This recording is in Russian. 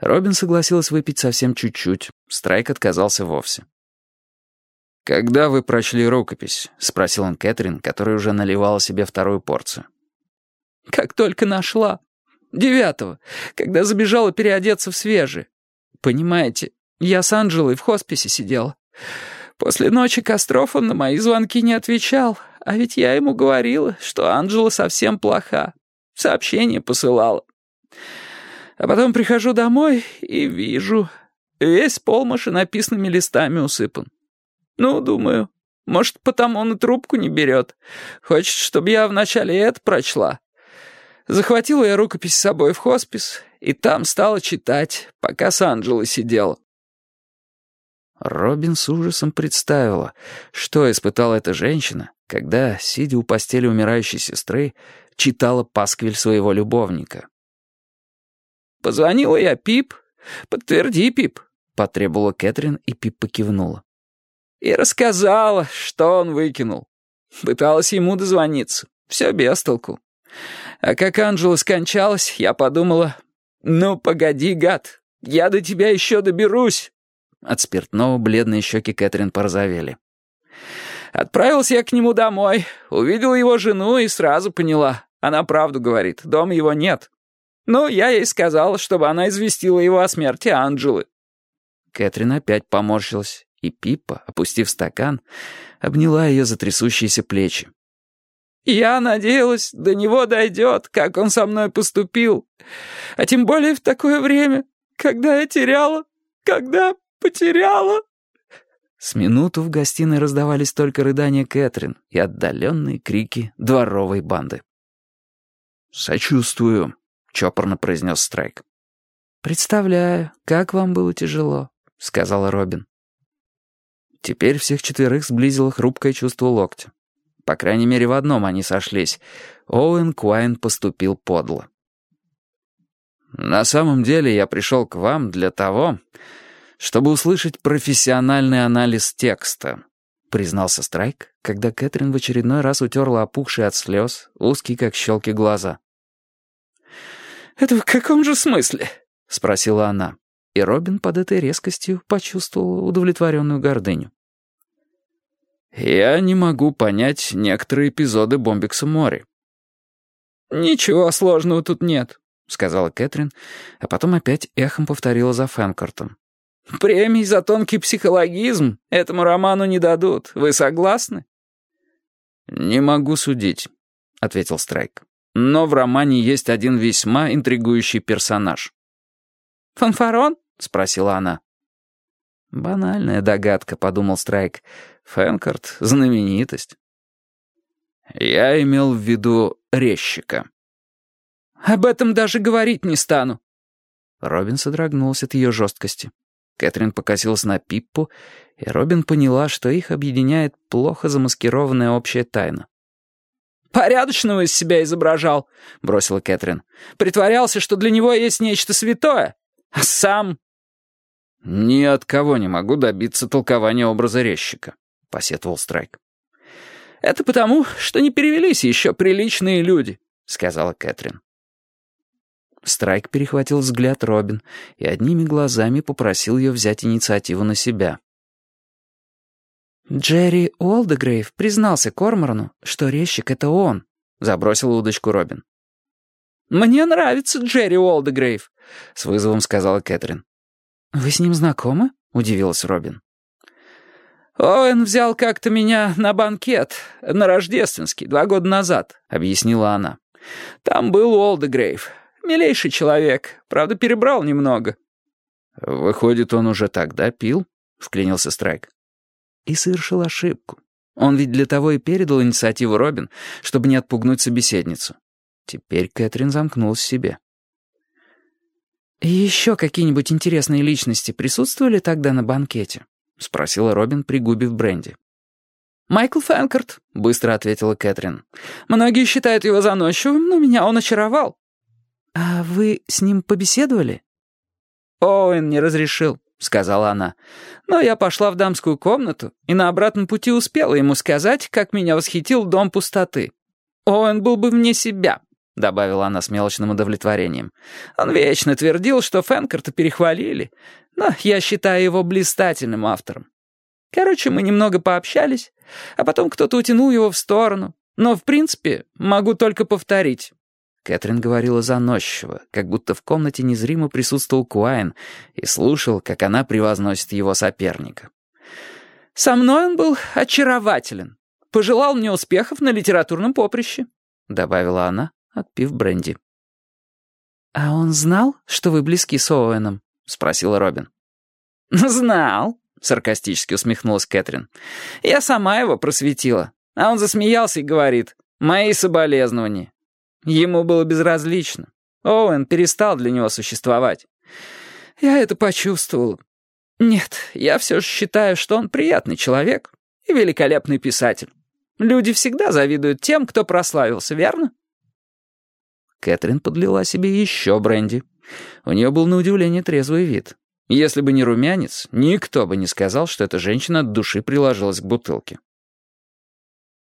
Робин согласилась выпить совсем чуть-чуть. Страйк отказался вовсе. «Когда вы прочли рукопись?» — спросил он Кэтрин, которая уже наливала себе вторую порцию. «Как только нашла. Девятого, когда забежала переодеться в свежие. Понимаете, я с Анджелой в хосписе сидела. После ночи костров он на мои звонки не отвечал, а ведь я ему говорила, что Анджела совсем плоха. Сообщение посылала. А потом прихожу домой и вижу, весь пол машинописными листами усыпан. Ну, думаю, может, потому он и трубку не берет. Хочет, чтобы я вначале это прочла. Захватила я рукопись с собой в хоспис, и там стала читать, пока с Анджелой сидела. Робин с ужасом представила, что испытала эта женщина, когда, сидя у постели умирающей сестры, читала пасквиль своего любовника. «Позвонила я Пип. Подтверди, Пип», — потребовала Кэтрин, и Пип покивнула. «И рассказала, что он выкинул. Пыталась ему дозвониться. Все без толку. А как Анжела скончалась, я подумала, ну, погоди, гад, я до тебя еще доберусь». От спиртного бледные щеки Кэтрин порозовели. Отправился я к нему домой, увидел его жену и сразу поняла. Она правду говорит, дома его нет. Ну, я ей сказал, чтобы она известила его о смерти Анджелы». Кэтрин опять поморщилась, и Пиппа, опустив стакан, обняла ее за трясущиеся плечи. «Я надеялась, до него дойдет, как он со мной поступил. А тем более в такое время, когда я теряла, когда потеряла...» С минуту в гостиной раздавались только рыдания Кэтрин и отдаленные крики дворовой банды. «Сочувствую», — чопорно произнес Страйк. «Представляю, как вам было тяжело», — сказала Робин. Теперь всех четверых сблизило хрупкое чувство локтя. По крайней мере, в одном они сошлись. Оуэн Куайн поступил подло. «На самом деле я пришел к вам для того, чтобы услышать профессиональный анализ текста», признался Страйк, когда Кэтрин в очередной раз утерла опухшие от слез, узкие как щелки глаза. «Это в каком же смысле?» — спросила она. И Робин под этой резкостью почувствовал удовлетворенную гордыню. «Я не могу понять некоторые эпизоды Бомбикса Мори». «Ничего сложного тут нет», — сказала Кэтрин, а потом опять эхом повторила за Фэнкортом. «Премий за тонкий психологизм этому роману не дадут. Вы согласны?» «Не могу судить», — ответил Страйк. Но в романе есть один весьма интригующий персонаж. «Фанфарон?» — спросила она. «Банальная догадка», — подумал Страйк. «Фэнкорт — знаменитость». «Я имел в виду резчика». «Об этом даже говорить не стану». Робин содрогнулся от ее жесткости. Кэтрин покосилась на Пиппу, и Робин поняла, что их объединяет плохо замаскированная общая тайна. «Порядочного из себя изображал», — бросила Кэтрин. «Притворялся, что для него есть нечто святое. А сам...» «Ни от кого не могу добиться толкования образа резчика», — посетовал Страйк. «Это потому, что не перевелись еще приличные люди», — сказала Кэтрин. Страйк перехватил взгляд Робин и одними глазами попросил ее взять инициативу на себя. «Джерри Уолдегрейв признался Корморану, что резчик — это он», — забросил удочку Робин. «Мне нравится Джерри Уолдегрейв», — с вызовом сказала Кэтрин. «Вы с ним знакомы?» — удивилась Робин. «Оуэн взял как-то меня на банкет, на рождественский, два года назад», — объяснила она. «Там был Уолдегрейв. Милейший человек, правда, перебрал немного». «Выходит, он уже тогда пил?» — вклинился Страйк и совершил ошибку. Он ведь для того и передал инициативу Робин, чтобы не отпугнуть собеседницу. Теперь Кэтрин замкнулась в себе. «И еще какие-нибудь интересные личности присутствовали тогда на банкете?» — спросила Робин, пригубив бренди. «Майкл Фэнкорт», — быстро ответила Кэтрин. «Многие считают его заносчивым, но меня он очаровал». «А вы с ним побеседовали?» «Оуэн не разрешил», — сказала она. Но я пошла в дамскую комнату и на обратном пути успела ему сказать, как меня восхитил дом пустоты. Оуэн был бы вне себя. добавила она с мелочным удовлетворением. «Он вечно твердил, что Фэнкарта перехвалили, но я считаю его блистательным автором. Короче, мы немного пообщались, а потом кто-то утянул его в сторону. Но, в принципе, могу только повторить». Кэтрин говорила заносчиво, как будто в комнате незримо присутствовал Куайн и слушал, как она превозносит его соперника. «Со мной он был очарователен. Пожелал мне успехов на литературном поприще», — добавила она, отпив бренди. «А он знал, что вы близки с Оуэном?» — спросил Робин. «Знал», — саркастически усмехнулась Кэтрин. «Я сама его просветила. А он засмеялся и говорит, «Мои соболезнования». Ему было безразлично. Оуэн перестал для него существовать. Я это почувствовал. Нет, я все же считаю, что он приятный человек и великолепный писатель. Люди всегда завидуют тем, кто прославился, верно? Кэтрин подлила себе еще бренди. У нее был на удивление трезвый вид. Если бы не румянец, никто бы не сказал, что эта женщина от души приложилась к бутылке.